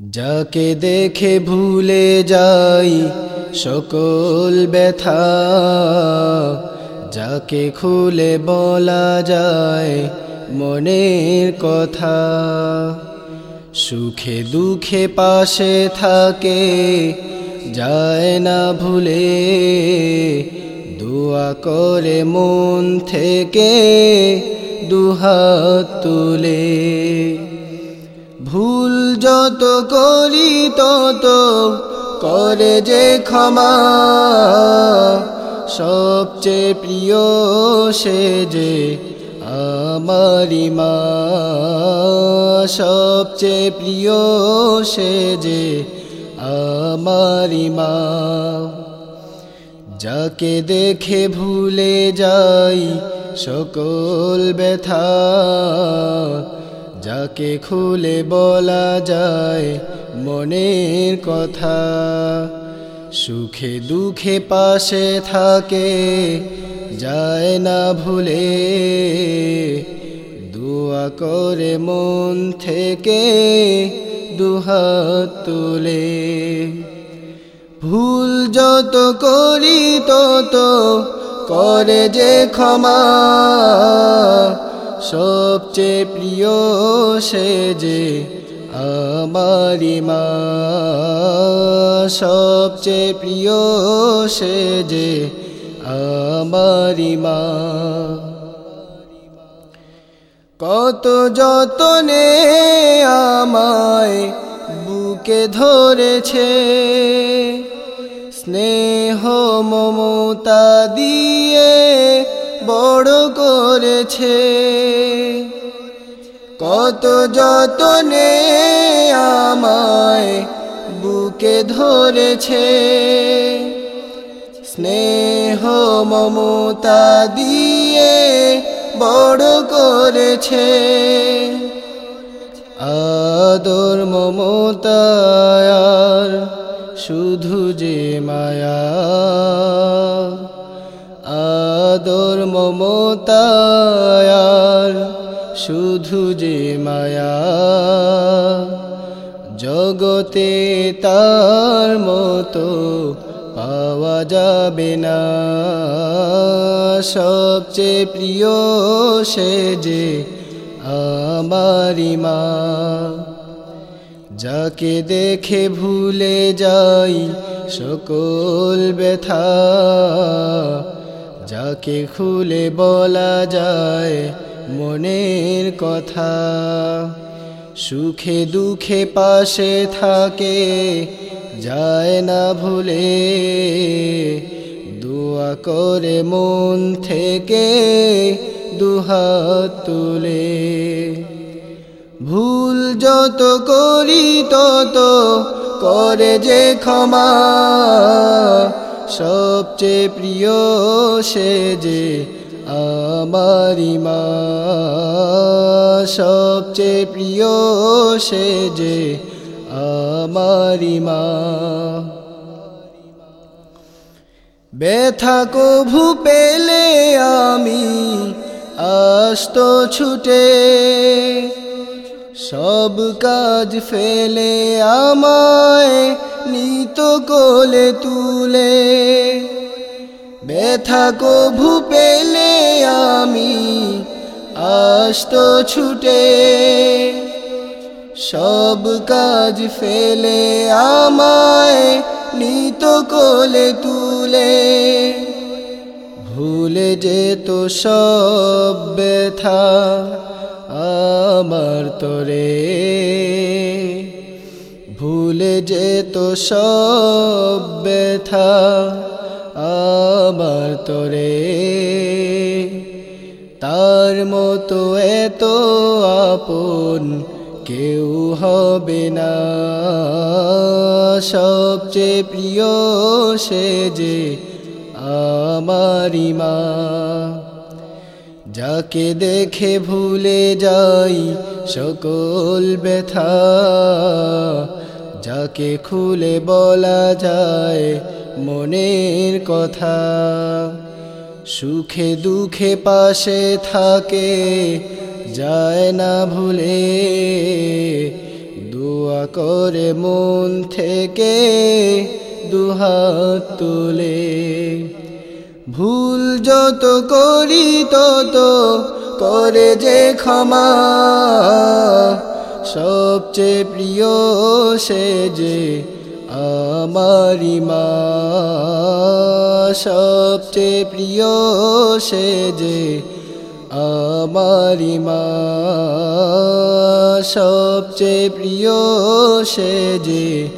যাকে দেখে ভুলে যাই সকল ব্যথা, যাকে খুলে বলা যায় মনের কথা। সুখে দুঃখে পাশে থাকে, যায় না ভুলে। দোয়া করে মন থেকে দুহাত তুলে। ভুল যত করি তত করে যে ক্ষমা। সবচেয়ে প্রিয় সে যে আমারি মা। সবচেয়ে প্রিয় সে যে আমারি মা। যাকে দেখে ভুলে যাই সকল ব্যথা যাকে খুলে বলা যায় মনের কথা, সুখে দুঃখে পাশে থাকে, যায় না ভুলে। দোয়া করে মন থেকে দুহাত তুলে। ভুল যত করি তত করে যে ক্ষমা সবচেয়ে প্রিয় সে যে আমারি মা। সবচেয়ে প্রিয় সে যে আমারি মা। কত যতনে আমায় বুকে ধরেছে, স্নেহ মমতা দিয়ে বড় করেছে। কত যতনে আমায় বুকে ধরেছে। স্নেহ মমতা দিয়ে বড় করেছে। আদর মমতায়ার শুধু যে মায়া। আদর মমতায়ার, শুধু যে মায়া। জগতে তার মতো পাওয়া যাবে না। সবচেয়ে প্রিয় সে যে আমারি মা। যাকে দেখে ভুলে যাই সকল ব্যথা। যাকে খুলে বলা যায় মনের কথা। সুখে দুঃখে পাশে থাকে, যায় না ভুলে। দোয়া করে মন থেকে দুহাত তুলে। ভুল যত করি তত করে যে ক্ষমা সবচেয়ে প্রিয় সে যে আমারি মা। সবচেয়ে প্রিয় সে যে আমারি মা। ব্যথা কভু পেলে আমি আস্ত ছুটে, সব কাজ ফেলে আমায় নিত কোলে তুলে। ব্যথা কভু পেলে আমি আস্ত ছুটে। সব কাজ ফেলে আমায় নিত কোলে তুলে। ভুলে যেত সব ব্যথা আমার তোরে। ভুলে যেত সব ব্যথা আমার তোরে। তার মতো এত আপন কেউ হবে না। সবচেয়ে প্রিয় সে যে আমারি মা। যাকে দেখে ভুলে যাই সকল ব্যথা। যাকে খুলে বলা যায় মনের কথা। সুখে দুঃখে পাশে থাকে, যায় না ভুলে। দোয়া করে মন থেকে দুহাত তুলে। ভুল যত করি তত করে যে ক্ষমা। সবচেয়ে প্রিয় সে যে আমারি মা। সবচেয়ে প্রিয় সে যে আমারি মা। সবচেয়ে প্রিয় সে যে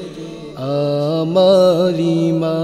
আমারি মা।